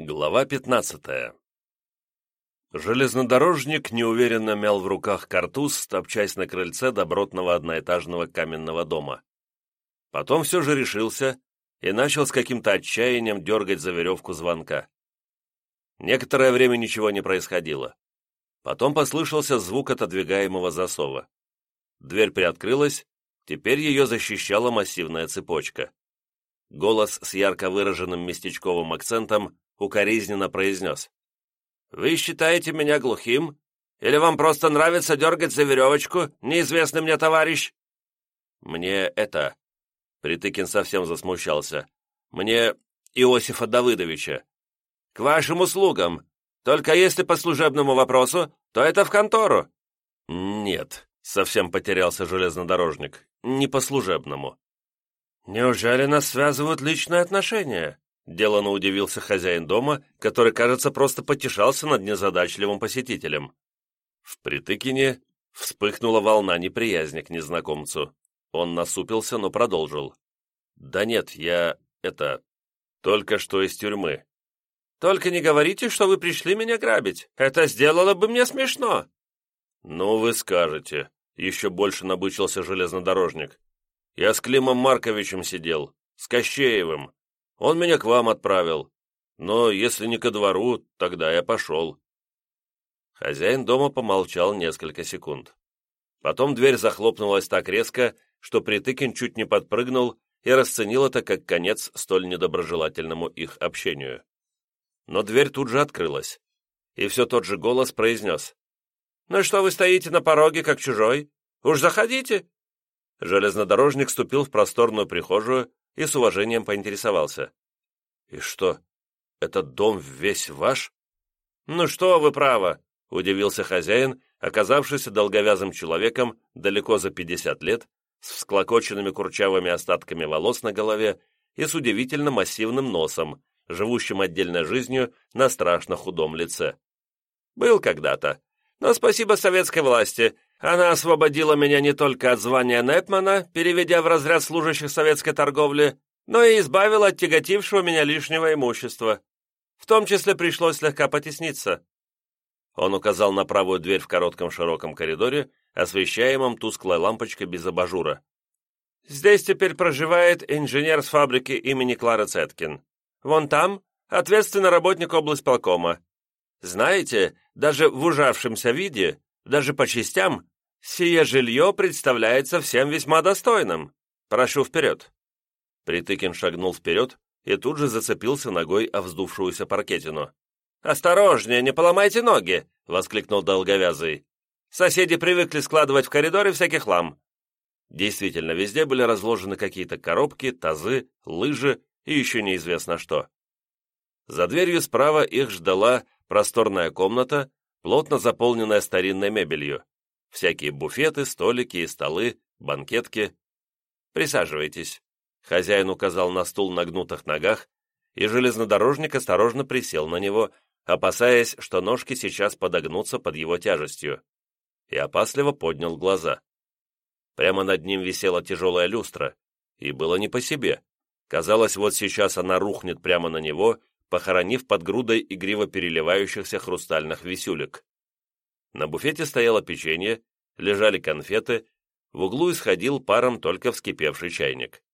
Глава 15 Железнодорожник неуверенно мял в руках картуз, топчась на крыльце добротного одноэтажного каменного дома. Потом все же решился и начал с каким-то отчаянием дергать за веревку звонка. Некоторое время ничего не происходило. Потом послышался звук отодвигаемого засова. Дверь приоткрылась, теперь ее защищала массивная цепочка. Голос с ярко выраженным местечковым акцентом укоризненно произнес. «Вы считаете меня глухим? Или вам просто нравится дергать за веревочку, неизвестный мне товарищ?» «Мне это...» Притыкин совсем засмущался. «Мне Иосифа Давыдовича». «К вашим услугам. Только если по служебному вопросу, то это в контору». «Нет», — совсем потерялся железнодорожник. «Не по служебному». «Неужели нас связывают личные отношения?» Делано удивился хозяин дома, который, кажется, просто потешался над незадачливым посетителем. В Притыкине вспыхнула волна неприязни к незнакомцу. Он насупился, но продолжил. «Да нет, я... это... только что из тюрьмы». «Только не говорите, что вы пришли меня грабить. Это сделало бы мне смешно». «Ну, вы скажете», — еще больше набычился железнодорожник. «Я с Климом Марковичем сидел, с Кощеевым. Он меня к вам отправил. Но если не ко двору, тогда я пошел». Хозяин дома помолчал несколько секунд. Потом дверь захлопнулась так резко, что Притыкин чуть не подпрыгнул и расценил это как конец столь недоброжелательному их общению. Но дверь тут же открылась, и все тот же голос произнес. «Ну что вы стоите на пороге, как чужой? Уж заходите!» Железнодорожник ступил в просторную прихожую и с уважением поинтересовался. «И что, этот дом весь ваш?» «Ну что вы, право!» — удивился хозяин, оказавшийся долговязым человеком далеко за пятьдесят лет, с всклокоченными курчавыми остатками волос на голове и с удивительно массивным носом, живущим отдельной жизнью на страшно худом лице. «Был когда-то, но спасибо советской власти, она освободила меня не только от звания Непмана, переведя в разряд служащих советской торговли, но и избавила от тяготившего меня лишнего имущества. В том числе пришлось слегка потесниться. Он указал на правую дверь в коротком широком коридоре, освещаемом тусклой лампочкой без абажура. «Здесь теперь проживает инженер с фабрики имени Клары Цеткин. Вон там ответственный работник облсполкома. Знаете, даже в ужавшемся виде даже по частям, сие жилье представляется всем весьма достойным. Прошу вперед». Притыкин шагнул вперед и тут же зацепился ногой о вздувшуюся паркетину. «Осторожнее, не поломайте ноги!» — воскликнул долговязый. «Соседи привыкли складывать в коридоре всякий хлам». Действительно, везде были разложены какие-то коробки, тазы, лыжи и еще неизвестно что. За дверью справа их ждала просторная комната, плотно заполненная старинной мебелью. Всякие буфеты, столики и столы, банкетки. «Присаживайтесь». Хозяин указал на стул на гнутых ногах, и железнодорожник осторожно присел на него, опасаясь, что ножки сейчас подогнутся под его тяжестью, и опасливо поднял глаза. Прямо над ним висела тяжелая люстра, и было не по себе. Казалось, вот сейчас она рухнет прямо на него похоронив под грудой игриво переливающихся хрустальных висюлек. На буфете стояло печенье, лежали конфеты, в углу исходил паром только вскипевший чайник.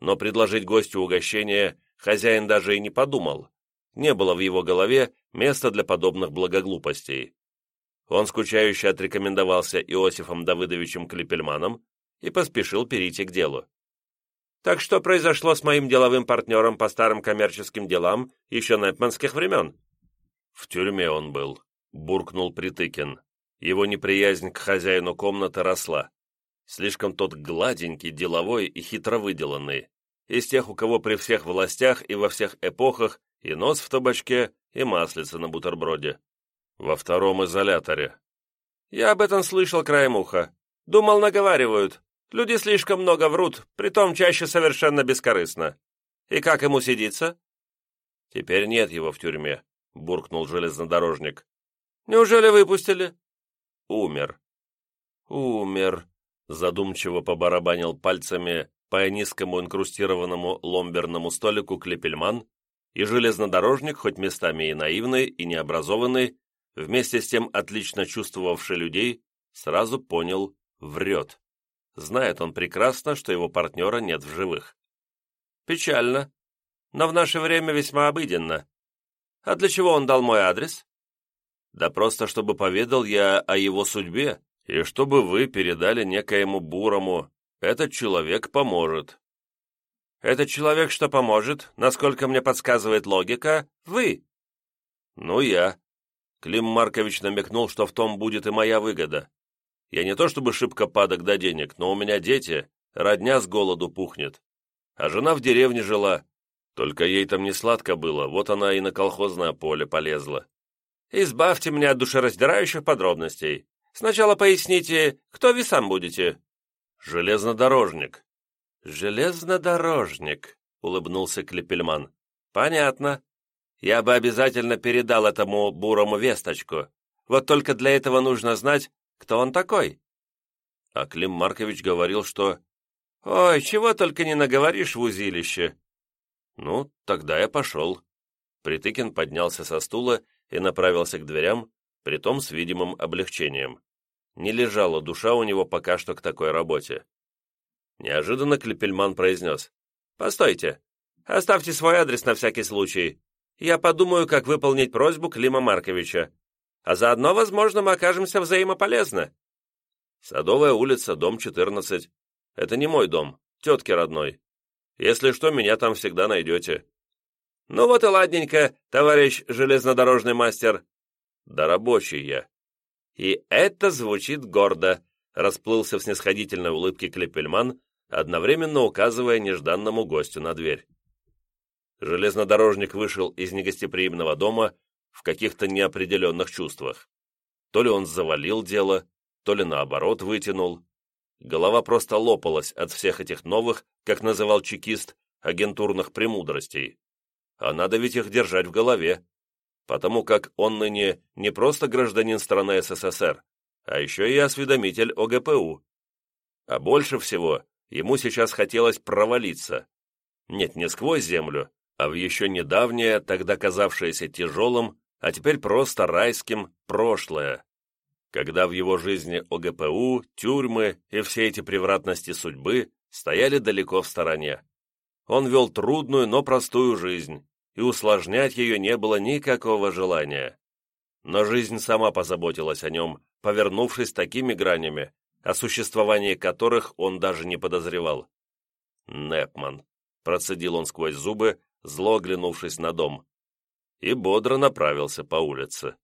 Но предложить гостю угощение хозяин даже и не подумал. Не было в его голове места для подобных благоглупостей. Он скучающе отрекомендовался Иосифом Давыдовичем Клепельманом и поспешил перейти к делу. Так что произошло с моим деловым партнером по старым коммерческим делам еще непманских времен?» «В тюрьме он был», — буркнул Притыкин. Его неприязнь к хозяину комнаты росла. Слишком тот гладенький, деловой и хитро выделанный. Из тех, у кого при всех властях и во всех эпохах и нос в табачке, и маслица на бутерброде. Во втором изоляторе. Я об этом слышал краем уха. Думал, наговаривают. Люди слишком много врут, притом чаще совершенно бескорыстно. И как ему сидится?» «Теперь нет его в тюрьме», — буркнул железнодорожник. «Неужели выпустили?» «Умер». «Умер», — задумчиво побарабанил пальцами по низкому инкрустированному ломберному столику Клепельман и железнодорожник, хоть местами и наивный, и необразованный, вместе с тем отлично чувствовавший людей, сразу понял – врет. Знает он прекрасно, что его партнера нет в живых. Печально, но в наше время весьма обыденно. А для чего он дал мой адрес? Да просто чтобы поведал я о его судьбе, и чтобы вы передали некоему бурому. Этот человек поможет. Этот человек что поможет, насколько мне подсказывает логика, вы. Ну, я. Клим Маркович намекнул, что в том будет и моя выгода. Я не то чтобы шибко падок до денег, но у меня дети, родня с голоду пухнет. А жена в деревне жила. Только ей там не сладко было, вот она и на колхозное поле полезла. Избавьте меня от душераздирающих подробностей. Сначала поясните, кто вы сам будете?» «Железнодорожник». «Железнодорожник», — улыбнулся Клепельман. «Понятно. Я бы обязательно передал этому бурому весточку. Вот только для этого нужно знать, кто он такой». А Клим Маркович говорил, что «Ой, чего только не наговоришь в узилище!» «Ну, тогда я пошел». Притыкин поднялся со стула и направился к дверям, притом с видимым облегчением. Не лежала душа у него пока что к такой работе. Неожиданно Клепельман произнес. «Постойте, оставьте свой адрес на всякий случай. Я подумаю, как выполнить просьбу Клима Марковича. А заодно, возможно, мы окажемся взаимополезны». Садовая улица, дом 14. Это не мой дом, тетки родной. Если что, меня там всегда найдете». «Ну вот и ладненько, товарищ железнодорожный мастер». «Да рабочий я». «И это звучит гордо», — расплылся в снисходительной улыбке Клепельман, одновременно указывая нежданному гостю на дверь. Железнодорожник вышел из негостеприимного дома в каких-то неопределенных чувствах. То ли он завалил дело, то ли наоборот вытянул. Голова просто лопалась от всех этих новых, как называл чекист, агентурных премудростей. А надо ведь их держать в голове, потому как он ныне не просто гражданин страны СССР, а еще и осведомитель ОГПУ. А больше всего ему сейчас хотелось провалиться. Нет, не сквозь землю, а в еще недавнее, тогда казавшееся тяжелым, а теперь просто райским, прошлое когда в его жизни ОГПУ, тюрьмы и все эти превратности судьбы стояли далеко в стороне. Он вел трудную, но простую жизнь, и усложнять ее не было никакого желания. Но жизнь сама позаботилась о нем, повернувшись такими гранями, о существовании которых он даже не подозревал. «Непман», — процедил он сквозь зубы, зло оглянувшись на дом, и бодро направился по улице.